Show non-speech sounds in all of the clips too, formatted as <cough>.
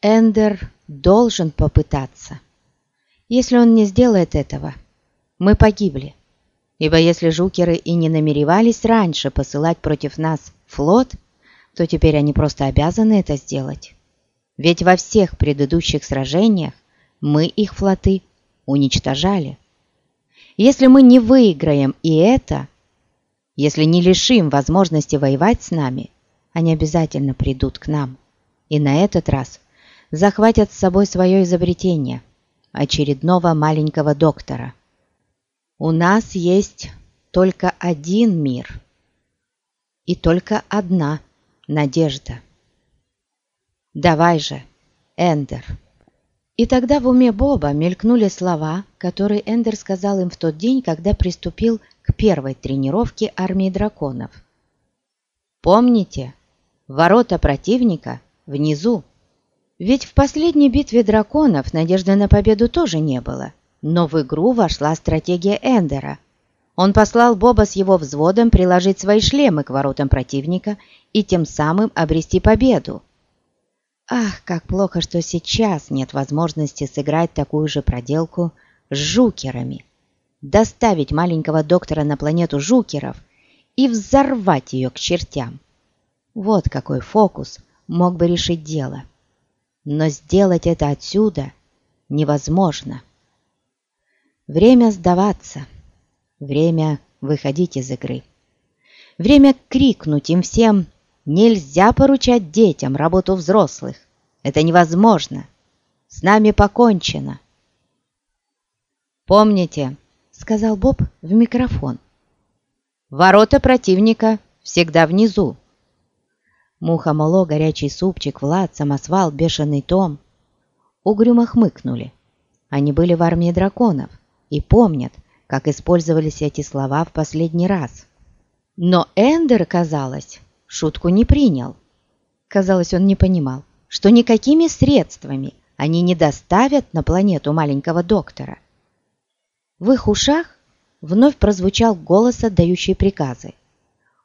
Эндер должен попытаться. Если он не сделает этого, мы погибли. Ибо если жукеры и не намеревались раньше посылать против нас флот, то теперь они просто обязаны это сделать. Ведь во всех предыдущих сражениях мы их флоты уничтожали. Если мы не выиграем и это, если не лишим возможности воевать с нами, они обязательно придут к нам. И на этот раз захватят с собой свое изобретение, очередного маленького доктора. У нас есть только один мир и только одна надежда. Давай же, Эндер. И тогда в уме Боба мелькнули слова, которые Эндер сказал им в тот день, когда приступил к первой тренировке армии драконов. Помните, ворота противника внизу. Ведь в последней битве драконов надежды на победу тоже не было. Но в игру вошла стратегия Эндера. Он послал Боба с его взводом приложить свои шлемы к воротам противника и тем самым обрести победу. Ах, как плохо, что сейчас нет возможности сыграть такую же проделку с жукерами. Доставить маленького доктора на планету жукеров и взорвать ее к чертям. Вот какой фокус мог бы решить дело. Но сделать это отсюда невозможно. Время сдаваться. Время выходить из игры. Время крикнуть им всем «Нельзя поручать детям работу взрослых! Это невозможно! С нами покончено!» «Помните», — сказал Боб в микрофон, «ворота противника всегда внизу». Муха Мало, горячий супчик, Влад, самосвал, бешеный Том угрюмо хмыкнули. Они были в армии драконов и помнят, как использовались эти слова в последний раз. Но Эндер, казалось, шутку не принял. Казалось, он не понимал, что никакими средствами они не доставят на планету маленького доктора. В их ушах вновь прозвучал голос, отдающий приказы.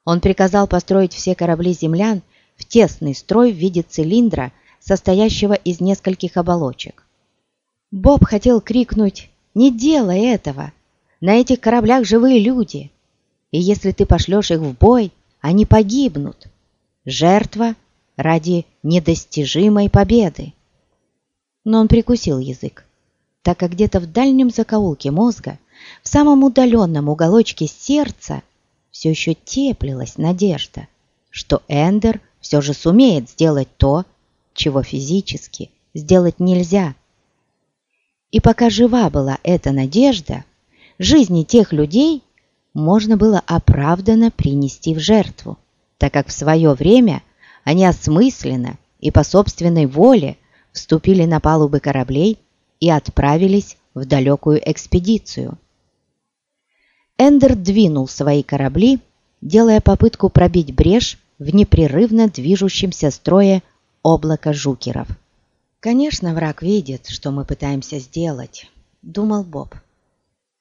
Он приказал построить все корабли землян в тесный строй в виде цилиндра, состоящего из нескольких оболочек. Боб хотел крикнуть «Не делай этого! На этих кораблях живые люди! И если ты пошлешь их в бой, они погибнут! Жертва ради недостижимой победы!» Но он прикусил язык, так как где-то в дальнем закоулке мозга, в самом удаленном уголочке сердца, все еще теплилась надежда, что Эндер – все же сумеет сделать то, чего физически сделать нельзя. И пока жива была эта надежда, жизни тех людей можно было оправданно принести в жертву, так как в свое время они осмысленно и по собственной воле вступили на палубы кораблей и отправились в далекую экспедицию. Эндер двинул свои корабли, делая попытку пробить брешь в непрерывно движущемся строе облака жукеров. «Конечно, враг видит, что мы пытаемся сделать», — думал Боб.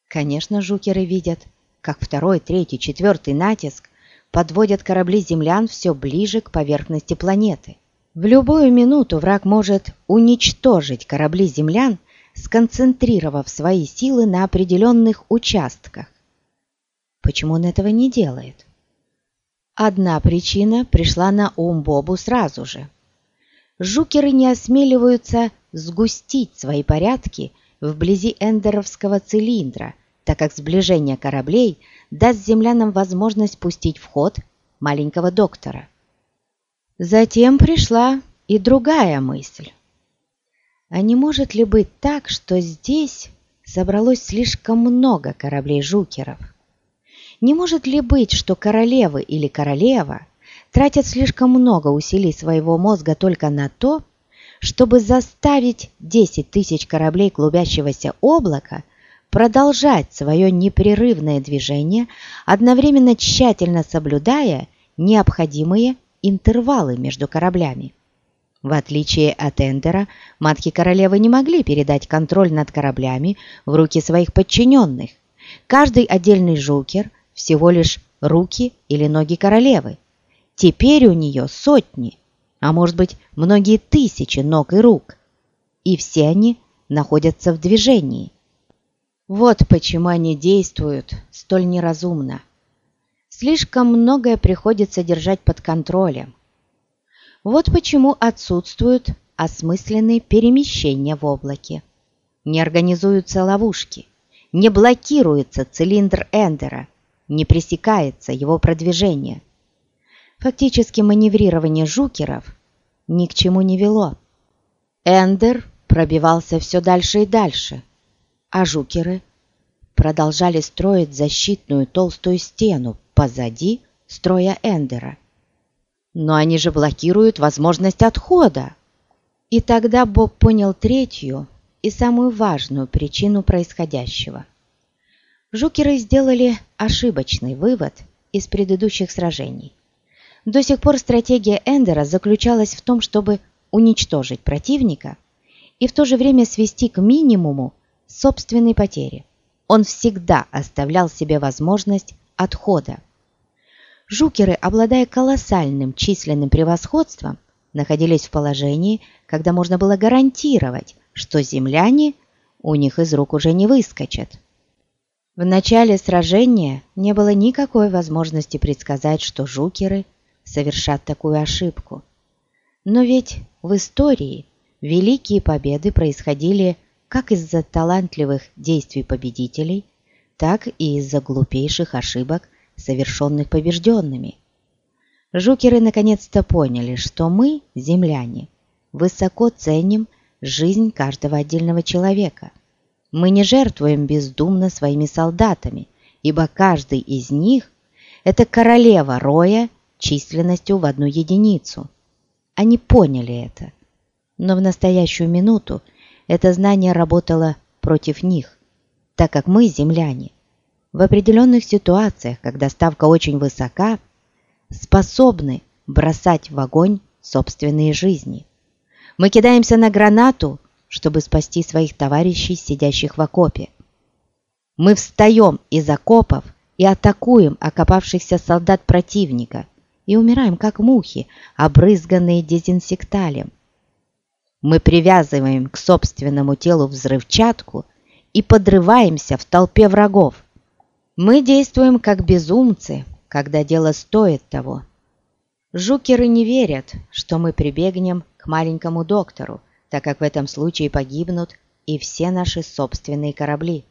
«Конечно, жукеры видят, как второй, третий, четвертый натиск подводят корабли землян все ближе к поверхности планеты. В любую минуту враг может уничтожить корабли землян, сконцентрировав свои силы на определенных участках. Почему он этого не делает? Одна причина пришла на ум Бобу сразу же. Жукеры не осмеливаются сгустить свои порядки вблизи эндеровского цилиндра, так как сближение кораблей даст землянам возможность пустить в ход маленького доктора. Затем пришла и другая мысль. А не может ли быть так, что здесь собралось слишком много кораблей-жукеров? Не может ли быть, что королевы или королева тратят слишком много усилий своего мозга только на то, чтобы заставить 10 тысяч кораблей клубящегося облака продолжать свое непрерывное движение, одновременно тщательно соблюдая необходимые интервалы между кораблями. В отличие от Эндера, матки королевы не могли передать контроль над кораблями в руки своих подчиненных. Каждый отдельный жукер – всего лишь руки или ноги королевы. Теперь у нее сотни, а может быть многие тысячи ног и рук, и все они находятся в движении. Вот почему они действуют столь неразумно. Слишком многое приходится держать под контролем. Вот почему отсутствуют осмысленные перемещения в облаке. Не организуются ловушки, не блокируется цилиндр Эндера, не пресекается его продвижение – Фактически маневрирование жукеров ни к чему не вело. Эндер пробивался все дальше и дальше, а жукеры продолжали строить защитную толстую стену позади строя Эндера. Но они же блокируют возможность отхода. И тогда Боб понял третью и самую важную причину происходящего. Жукеры сделали ошибочный вывод из предыдущих сражений. До сих пор стратегия Эндера заключалась в том, чтобы уничтожить противника и в то же время свести к минимуму собственные потери. Он всегда оставлял себе возможность отхода. Жукеры, обладая колоссальным численным превосходством, находились в положении, когда можно было гарантировать, что земляне у них из рук уже не выскочат. В начале сражения не было никакой возможности предсказать, что жукеры совершат такую ошибку. Но ведь в истории великие победы происходили как из-за талантливых действий победителей, так и из-за глупейших ошибок, совершенных побежденными. Жукеры наконец-то поняли, что мы, земляне, высоко ценим жизнь каждого отдельного человека. Мы не жертвуем бездумно своими солдатами, ибо каждый из них – это королева роя численностью в одну единицу. Они поняли это. Но в настоящую минуту это знание работало против них, так как мы, земляне, в определенных ситуациях, когда ставка очень высока, способны бросать в огонь собственные жизни. Мы кидаемся на гранату, чтобы спасти своих товарищей, сидящих в окопе. Мы встаем из окопов и атакуем окопавшихся солдат противника, и умираем, как мухи, обрызганные дезинсекталем. Мы привязываем к собственному телу взрывчатку и подрываемся в толпе врагов. Мы действуем как безумцы, когда дело стоит того. Жукеры не верят, что мы прибегнем к маленькому доктору, так как в этом случае погибнут и все наши собственные корабли.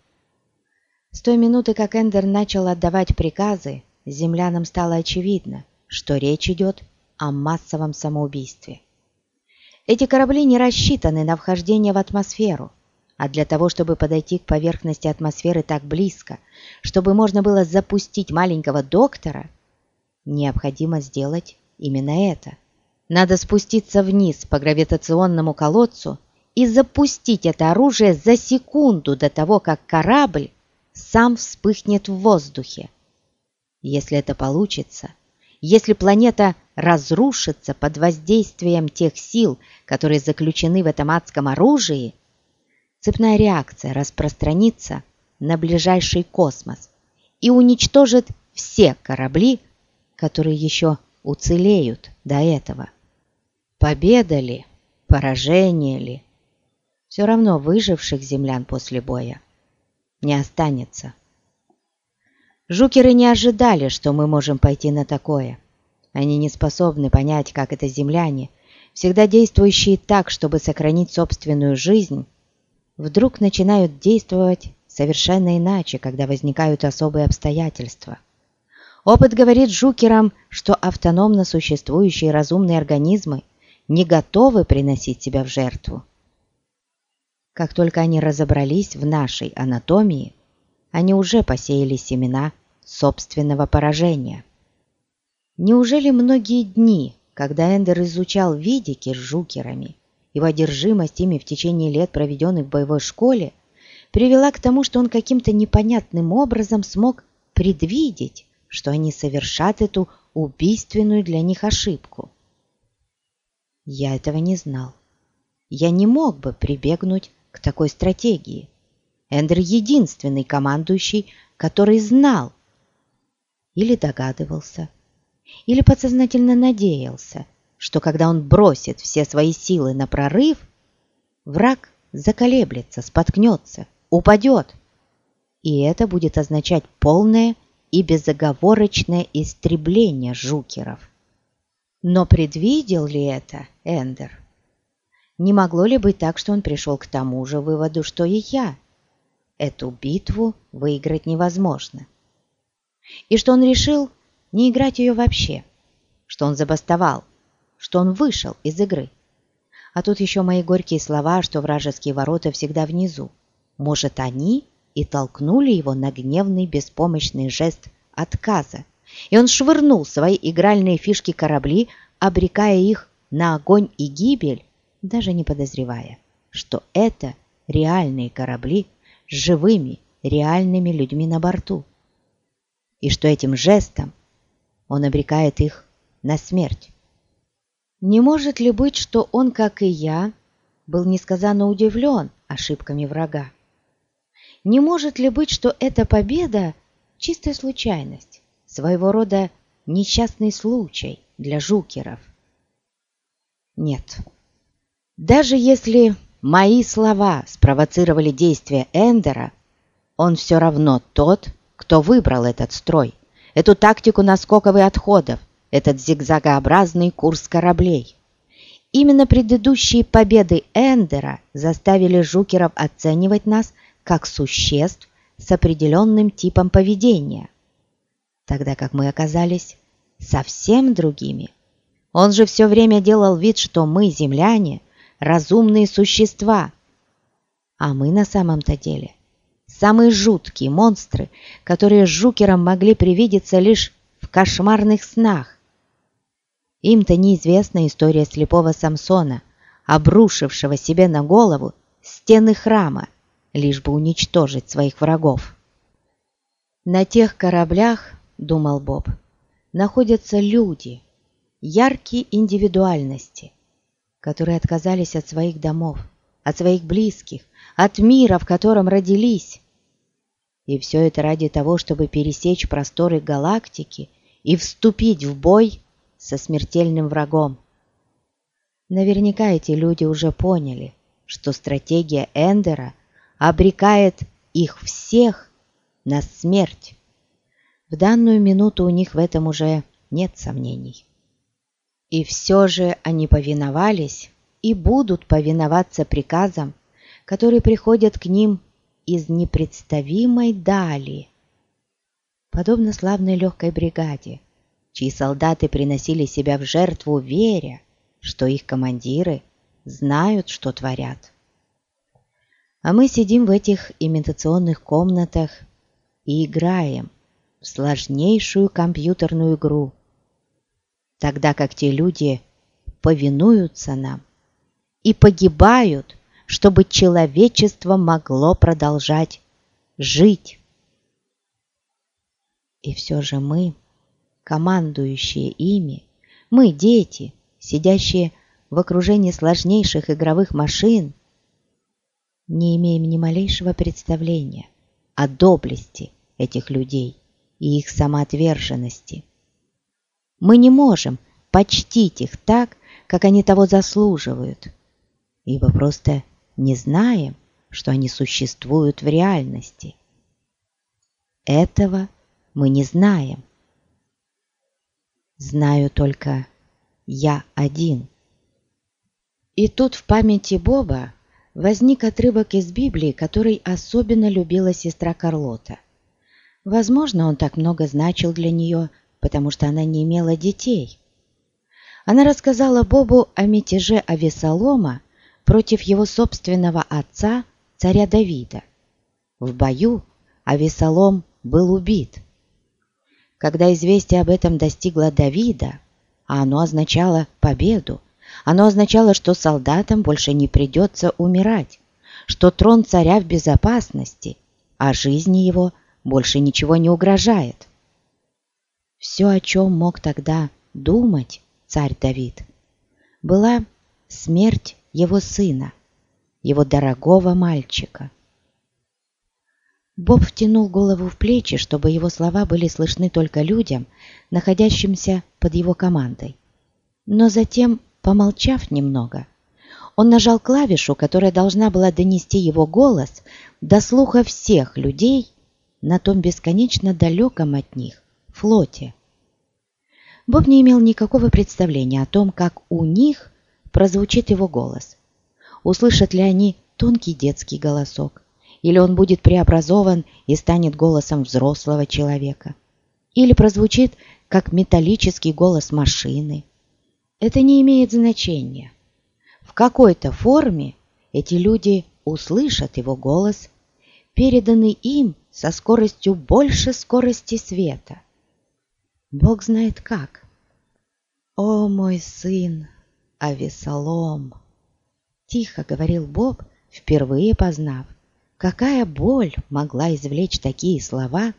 С той минуты, как Эндер начал отдавать приказы, землянам стало очевидно, что речь идет о массовом самоубийстве. Эти корабли не рассчитаны на вхождение в атмосферу, а для того, чтобы подойти к поверхности атмосферы так близко, чтобы можно было запустить маленького доктора, необходимо сделать именно это. Надо спуститься вниз по гравитационному колодцу и запустить это оружие за секунду до того, как корабль сам вспыхнет в воздухе. Если это получится – если планета разрушится под воздействием тех сил, которые заключены в этом адском оружии, цепная реакция распространится на ближайший космос и уничтожит все корабли, которые еще уцелеют до этого. Победа ли, поражение ли, все равно выживших землян после боя не останется. Жукеры не ожидали, что мы можем пойти на такое. Они не способны понять, как это земляне, всегда действующие так, чтобы сохранить собственную жизнь, вдруг начинают действовать совершенно иначе, когда возникают особые обстоятельства. Опыт говорит жукерам, что автономно существующие разумные организмы не готовы приносить себя в жертву. Как только они разобрались в нашей анатомии, они уже посеяли семена собственного поражения. Неужели многие дни, когда Эндер изучал видики с жукерами, его одержимость ими в течение лет, проведенных в боевой школе, привела к тому, что он каким-то непонятным образом смог предвидеть, что они совершат эту убийственную для них ошибку. Я этого не знал. Я не мог бы прибегнуть к такой стратегии. Эндер единственный командующий, который знал, или догадывался, или подсознательно надеялся, что когда он бросит все свои силы на прорыв, враг заколеблется, споткнется, упадет, и это будет означать полное и безоговорочное истребление жукеров. Но предвидел ли это Эндер? Не могло ли быть так, что он пришел к тому же выводу, что и я? Эту битву выиграть невозможно. И что он решил не играть ее вообще, что он забастовал, что он вышел из игры. А тут еще мои горькие слова, что вражеские ворота всегда внизу. Может, они и толкнули его на гневный беспомощный жест отказа. И он швырнул свои игральные фишки-корабли, обрекая их на огонь и гибель, даже не подозревая, что это реальные корабли с живыми, реальными людьми на борту. И что этим жестом он обрекает их на смерть. Не может ли быть, что он, как и я, был несказанно удивлен ошибками врага? Не может ли быть, что эта победа – чистая случайность, своего рода несчастный случай для жукеров? Нет. Даже если мои слова спровоцировали действия Эндера, он все равно тот, кто выбрал этот строй, эту тактику наскоков и отходов, этот зигзагообразный курс кораблей. Именно предыдущие победы Эндера заставили жукеров оценивать нас как существ с определенным типом поведения, тогда как мы оказались совсем другими. Он же все время делал вид, что мы, земляне, разумные существа, а мы на самом-то деле самые жуткие монстры, которые жукерам могли привидеться лишь в кошмарных снах. Им-то неизвестна история слепого Самсона, обрушившего себе на голову стены храма, лишь бы уничтожить своих врагов. На тех кораблях, думал Боб, находятся люди, яркие индивидуальности, которые отказались от своих домов, от своих близких, от мира, в котором родились. И все это ради того, чтобы пересечь просторы галактики и вступить в бой со смертельным врагом. Наверняка эти люди уже поняли, что стратегия Эндера обрекает их всех на смерть. В данную минуту у них в этом уже нет сомнений. И все же они повиновались и будут повиноваться приказам, которые приходят к ним из непредставимой дали. Подобно славной легкой бригаде, чьи солдаты приносили себя в жертву, веря, что их командиры знают, что творят. А мы сидим в этих имитационных комнатах и играем в сложнейшую компьютерную игру, тогда как те люди повинуются нам и погибают, чтобы человечество могло продолжать жить. И все же мы командующие ими, мы, дети, сидящие в окружении сложнейших игровых машин, не имеем ни малейшего представления о доблести этих людей и их самоотверженности. Мы не можем почтить их так, как они того заслуживают, ибо просто не знаем, что они существуют в реальности. Этого мы не знаем знаю только я один. И тут в памяти Боба возник отрывок из Библии, который особенно любила сестра Карлота. Возможно, он так много значил для нее, потому что она не имела детей. Она рассказала Бобу о мятеже Авесолома против его собственного отца, царя Давида. В бою Авесолом был убит – когда известие об этом достигло Давида, а оно означало победу, оно означало, что солдатам больше не придется умирать, что трон царя в безопасности, а жизни его больше ничего не угрожает. Все, о чем мог тогда думать царь Давид, была смерть его сына, его дорогого мальчика. Боб втянул голову в плечи, чтобы его слова были слышны только людям, находящимся под его командой. Но затем, помолчав немного, он нажал клавишу, которая должна была донести его голос до слуха всех людей на том бесконечно далеком от них флоте. Боб не имел никакого представления о том, как у них прозвучит его голос. Услышат ли они тонкий детский голосок, или он будет преобразован и станет голосом взрослого человека, или прозвучит как металлический голос машины. Это не имеет значения. В какой-то форме эти люди услышат его голос, переданный им со скоростью больше скорости света. Бог знает как. «О, мой сын, Авесолом!» Тихо говорил Боб, впервые познав, какая боль могла извлечь такие слова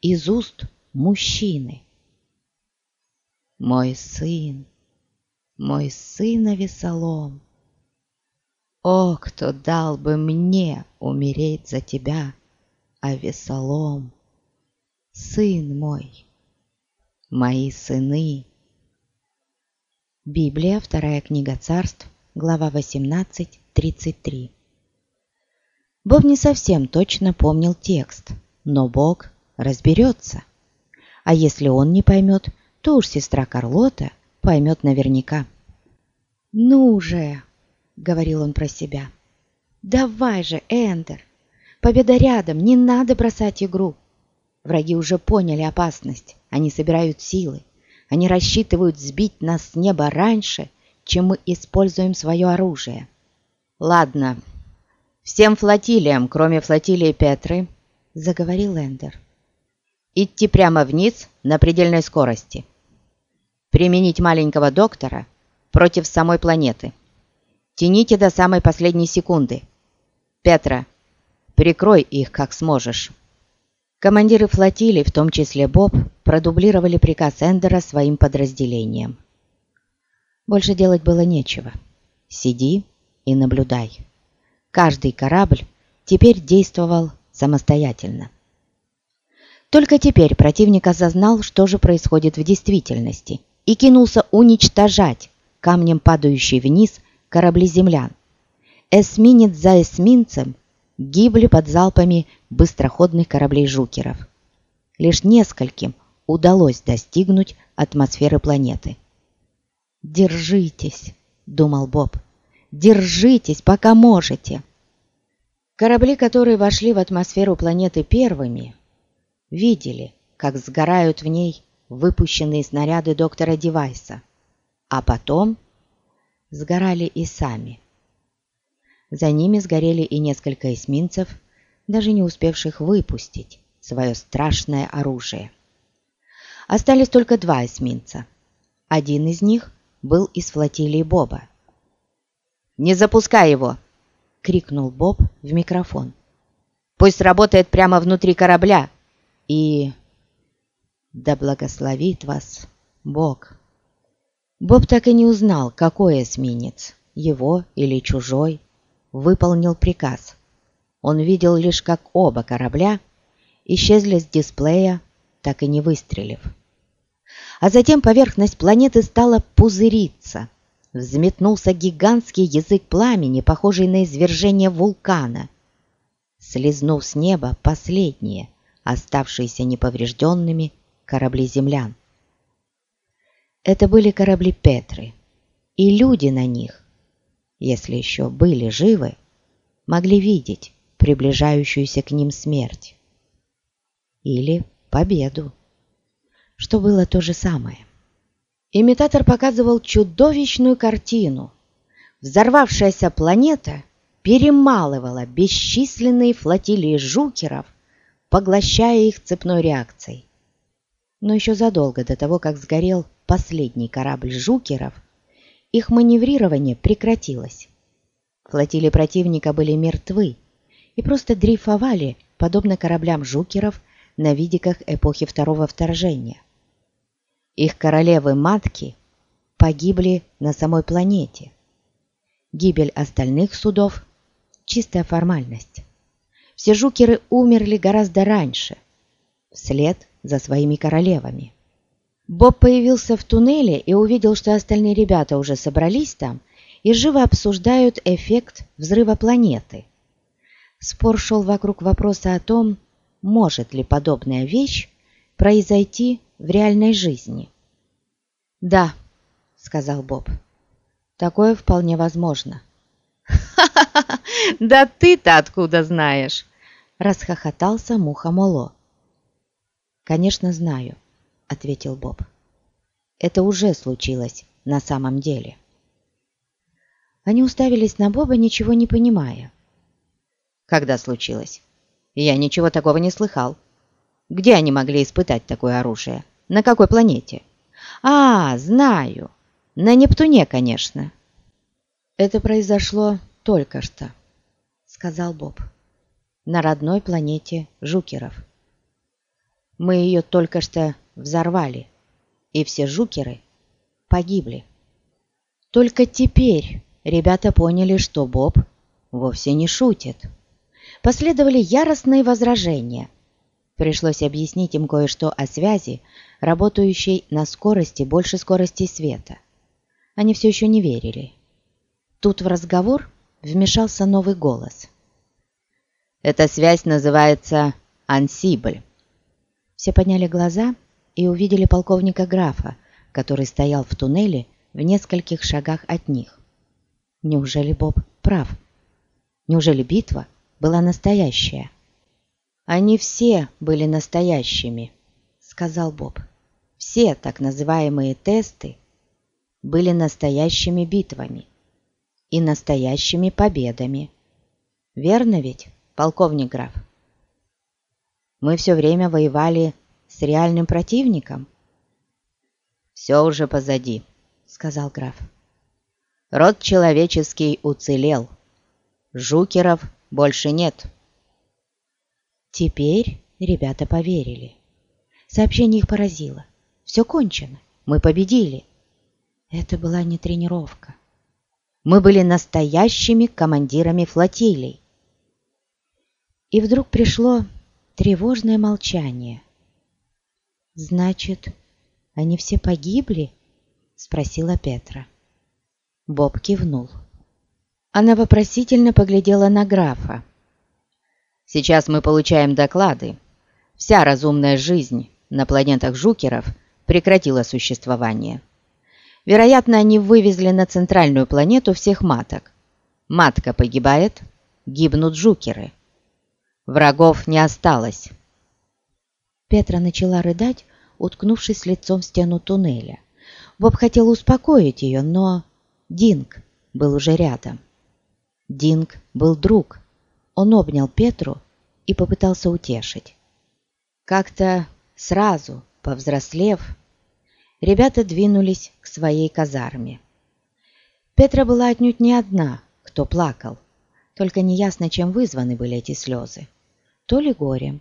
из уст мужчины. «Мой сын, мой сын Авесолом!» О, кто дал бы мне умереть за тебя, Авесолом, сын мой, мои сыны. Библия, вторая книга царств, глава 18, 33. Бог не совсем точно помнил текст, но Бог разберется. А если он не поймет, то уж сестра Карлота поймет наверняка. «Ну же!» — говорил он про себя. «Давай же, Эндер! Победа рядом, не надо бросать игру!» Враги уже поняли опасность, они собирают силы, они рассчитывают сбить нас с неба раньше, чем мы используем свое оружие. «Ладно, всем флотилиям, кроме флотилии Петры», — заговорил Эндер, — «идти прямо вниз на предельной скорости. Применить маленького доктора против самой планеты». Тяните до самой последней секунды. Петра, прикрой их как сможешь». Командиры флотилии, в том числе Боб, продублировали приказ Эндера своим подразделениям. Больше делать было нечего. Сиди и наблюдай. Каждый корабль теперь действовал самостоятельно. Только теперь противник осознал, что же происходит в действительности, и кинулся уничтожать камнем падающий вниз корабли землян. Эсминец за эсминцем гибли под залпами быстроходных кораблей жукеров. Лишь нескольким удалось достигнуть атмосферы планеты. «Держитесь», — думал Боб, — «держитесь, пока можете». Корабли, которые вошли в атмосферу планеты первыми, видели, как сгорают в ней выпущенные снаряды доктора Девайса, а потом сгорали и сами. За ними сгорели и несколько эсминцев, даже не успевших выпустить свое страшное оружие. Остались только два эсминца. Один из них был из флотилии Боба. «Не запускай его!» — крикнул Боб в микрофон. «Пусть работает прямо внутри корабля и...» «Да благословит вас Бог!» Боб так и не узнал, какой эсминец, его или чужой, выполнил приказ. Он видел лишь, как оба корабля исчезли с дисплея, так и не выстрелив. А затем поверхность планеты стала пузыриться. Взметнулся гигантский язык пламени, похожий на извержение вулкана. Слизнув с неба последние, оставшиеся неповрежденными, корабли землян. Это были корабли Петры, и люди на них, если еще были живы, могли видеть приближающуюся к ним смерть. Или победу, что было то же самое. Имитатор показывал чудовищную картину. Взорвавшаяся планета перемалывала бесчисленные флотилии жукеров, поглощая их цепной реакцией. Но еще задолго до того, как сгорел последний корабль «Жукеров», их маневрирование прекратилось. Флотилии противника были мертвы и просто дрейфовали, подобно кораблям «Жукеров» на видиках эпохи второго вторжения. Их королевы-матки погибли на самой планете. Гибель остальных судов – чистая формальность. Все жукеры умерли гораздо раньше, вслед за своими королевами. Боб появился в туннеле и увидел, что остальные ребята уже собрались там и живо обсуждают эффект взрыва планеты. Спор шел вокруг вопроса о том, может ли подобная вещь произойти в реальной жизни. «Да», — сказал Боб, — «такое вполне возможно». «Ха-ха-ха! Да ты-то откуда знаешь?» — расхохотался Муха Моло. «Конечно, знаю», — ответил Боб. «Это уже случилось на самом деле». Они уставились на Боба, ничего не понимая. «Когда случилось? Я ничего такого не слыхал. Где они могли испытать такое оружие? На какой планете?» «А, знаю. На Нептуне, конечно». «Это произошло только что», — сказал Боб. «На родной планете Жукеров. Мы ее только что взорвали, и все жукеры погибли. Только теперь ребята поняли, что Боб вовсе не шутит. Последовали яростные возражения. Пришлось объяснить им кое-что о связи, работающей на скорости больше скорости света. Они все еще не верили. Тут в разговор вмешался новый голос. «Эта связь называется ансибль». Все подняли глаза и увидели полковника графа, который стоял в туннеле в нескольких шагах от них. Неужели Боб прав? Неужели битва была настоящая? Они все были настоящими, сказал Боб. Все так называемые тесты были настоящими битвами и настоящими победами. Верно ведь, полковник граф? Мы все время воевали с реальным противником?» «Все уже позади», — сказал граф. «Род человеческий уцелел. Жукеров больше нет». Теперь ребята поверили. Сообщение их поразило. «Все кончено. Мы победили». Это была не тренировка. Мы были настоящими командирами флотилий. И вдруг пришло тревожное молчание. «Значит, они все погибли?» — спросила Петра. Боб кивнул. Она вопросительно поглядела на графа. «Сейчас мы получаем доклады. Вся разумная жизнь на планетах Жукеров прекратила существование. Вероятно, они вывезли на центральную планету всех маток. Матка погибает, гибнут Жукеры. Врагов не осталось». Петра начала рыдать, уткнувшись лицом в стену туннеля. Боб хотел успокоить ее, но Динг был уже рядом. Динг был друг. Он обнял Петру и попытался утешить. Как-то сразу, повзрослев, ребята двинулись к своей казарме. Петра была отнюдь не одна, кто плакал, только неясно, чем вызваны были эти слезы. То ли горем,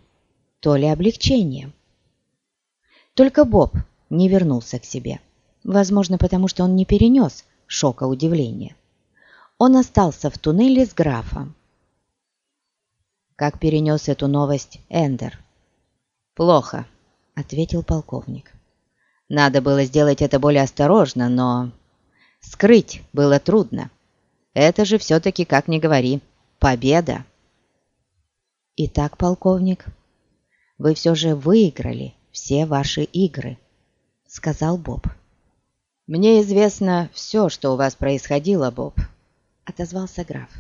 то ли облегчением. Только Боб не вернулся к себе. Возможно, потому что он не перенес шока удивления. Он остался в туннеле с графом. Как перенес эту новость Эндер? «Плохо», — ответил полковник. «Надо было сделать это более осторожно, но скрыть было трудно. Это же все-таки, как ни говори, победа». «Итак, полковник, вы все же выиграли все ваши игры», — сказал Боб. «Мне известно все, что у вас происходило, Боб», — отозвался граф.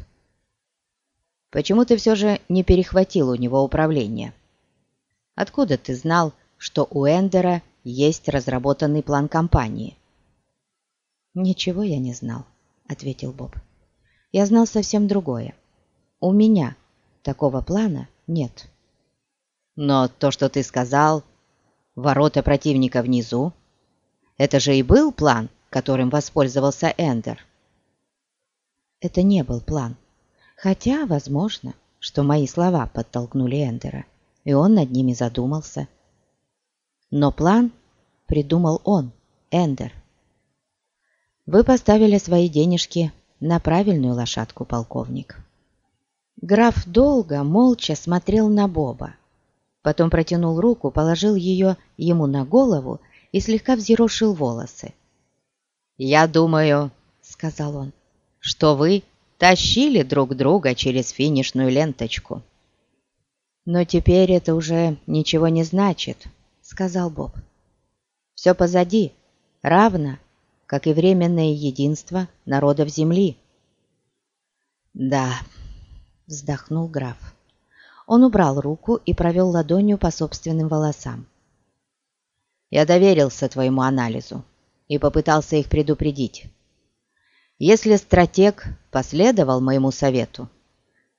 «Почему ты все же не перехватил у него управление? Откуда ты знал, что у Эндера есть разработанный план компании?» «Ничего я не знал», — ответил Боб. «Я знал совсем другое. У меня такого плана нет». «Но то, что ты сказал, ворота противника внизу. Это же и был план, которым воспользовался Эндер. Это не был план. Хотя, возможно, что мои слова подтолкнули Эндера, и он над ними задумался. Но план придумал он, Эндер. Вы поставили свои денежки на правильную лошадку, полковник. Граф долго, молча смотрел на Боба. Потом протянул руку, положил ее ему на голову и слегка взъерошил волосы. «Я думаю, — сказал он, — что вы тащили друг друга через финишную ленточку». «Но теперь это уже ничего не значит», — сказал Боб. «Все позади, равно, как и временное единство народов Земли». «Да», — вздохнул граф. Он убрал руку и провел ладонью по собственным волосам. «Я доверился твоему анализу и попытался их предупредить. Если стратег последовал моему совету,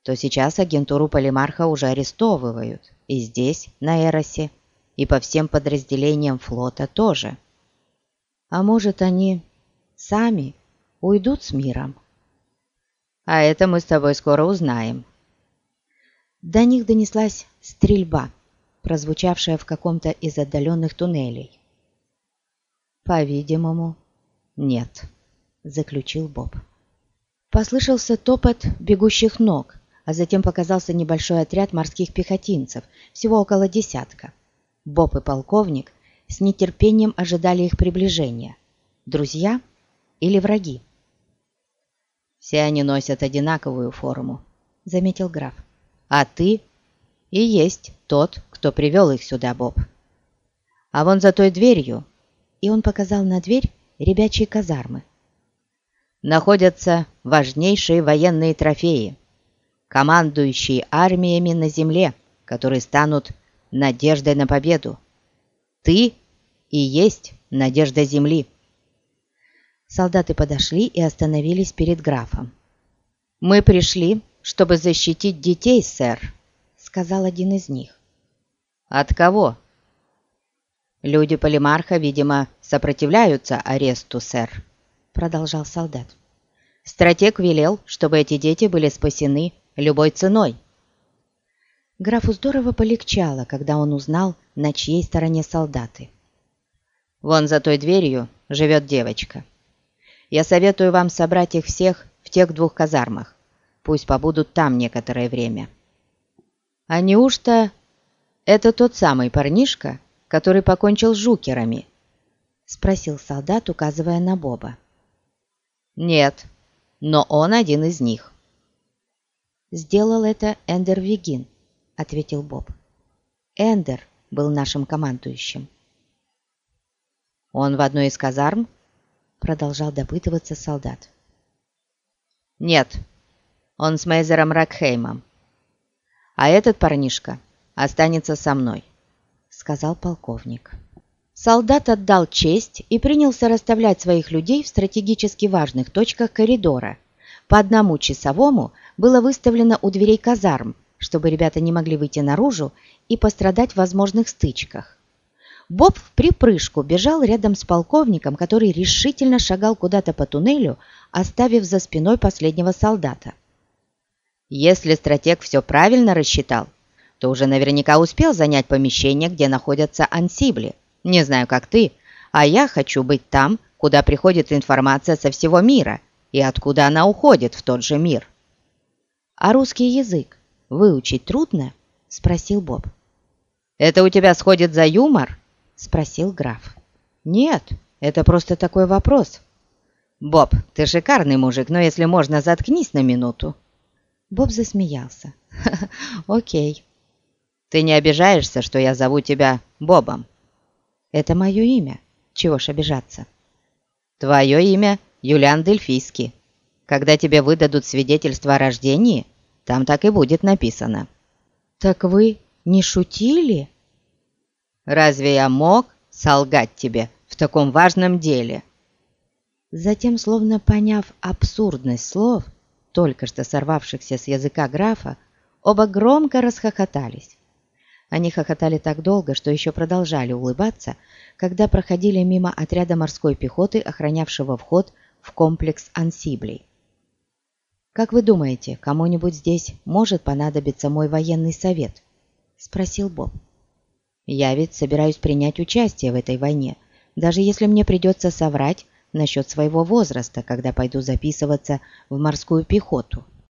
то сейчас агентуру Полимарха уже арестовывают и здесь, на Эросе, и по всем подразделениям флота тоже. А может, они сами уйдут с миром? А это мы с тобой скоро узнаем. До них донеслась стрельба, прозвучавшая в каком-то из отдаленных туннелей. «По-видимому, нет», — заключил Боб. Послышался топот бегущих ног, а затем показался небольшой отряд морских пехотинцев, всего около десятка. Боб и полковник с нетерпением ожидали их приближения. Друзья или враги? «Все они носят одинаковую форму», — заметил граф. «А ты и есть тот, кто привел их сюда, Боб. А вон за той дверью и он показал на дверь ребячьи казармы. Находятся важнейшие военные трофеи, командующие армиями на земле, которые станут надеждой на победу. Ты и есть надежда земли. Солдаты подошли и остановились перед графом. «Мы пришли, чтобы защитить детей, сэр», — сказал один из них. «От кого?» «Люди Полимарха, видимо, сопротивляются аресту, сэр», — продолжал солдат. «Стратег велел, чтобы эти дети были спасены любой ценой». Графу здорово полегчало, когда он узнал, на чьей стороне солдаты. «Вон за той дверью живет девочка. Я советую вам собрать их всех в тех двух казармах. Пусть побудут там некоторое время». «А неужто это тот самый парнишка, который покончил с жукерами?» — спросил солдат, указывая на Боба. «Нет, но он один из них». «Сделал это Эндер Вигин», — ответил Боб. «Эндер был нашим командующим». «Он в одной из казарм?» — продолжал допытываться солдат. «Нет, он с Мейзером Ракхеймом. А этот парнишка останется со мной сказал полковник. Солдат отдал честь и принялся расставлять своих людей в стратегически важных точках коридора. По одному часовому было выставлено у дверей казарм, чтобы ребята не могли выйти наружу и пострадать в возможных стычках. Боб в припрыжку бежал рядом с полковником, который решительно шагал куда-то по туннелю, оставив за спиной последнего солдата. Если стратег все правильно рассчитал, то уже наверняка успел занять помещение, где находятся ансибли. Не знаю, как ты, а я хочу быть там, куда приходит информация со всего мира и откуда она уходит в тот же мир. «А русский язык выучить трудно?» – спросил Боб. «Это у тебя сходит за юмор?» – спросил граф. «Нет, это просто такой вопрос». «Боб, ты шикарный мужик, но если можно, заткнись на минуту». Боб засмеялся. «Ха <laughs> -ха, «Окей, ты не обижаешься, что я зову тебя Бобом?» «Это мое имя. Чего ж обижаться?» «Твое имя Юлиан Дельфийский. Когда тебе выдадут свидетельство о рождении, там так и будет написано». «Так вы не шутили?» «Разве я мог солгать тебе в таком важном деле?» Затем, словно поняв абсурдность слов, только что сорвавшихся с языка графа, оба громко расхохотались. Они хохотали так долго, что еще продолжали улыбаться, когда проходили мимо отряда морской пехоты, охранявшего вход в комплекс ансиблей. «Как вы думаете, кому-нибудь здесь может понадобиться мой военный совет?» – спросил Боб. «Я ведь собираюсь принять участие в этой войне, даже если мне придется соврать насчет своего возраста, когда пойду записываться в морскую пехоту».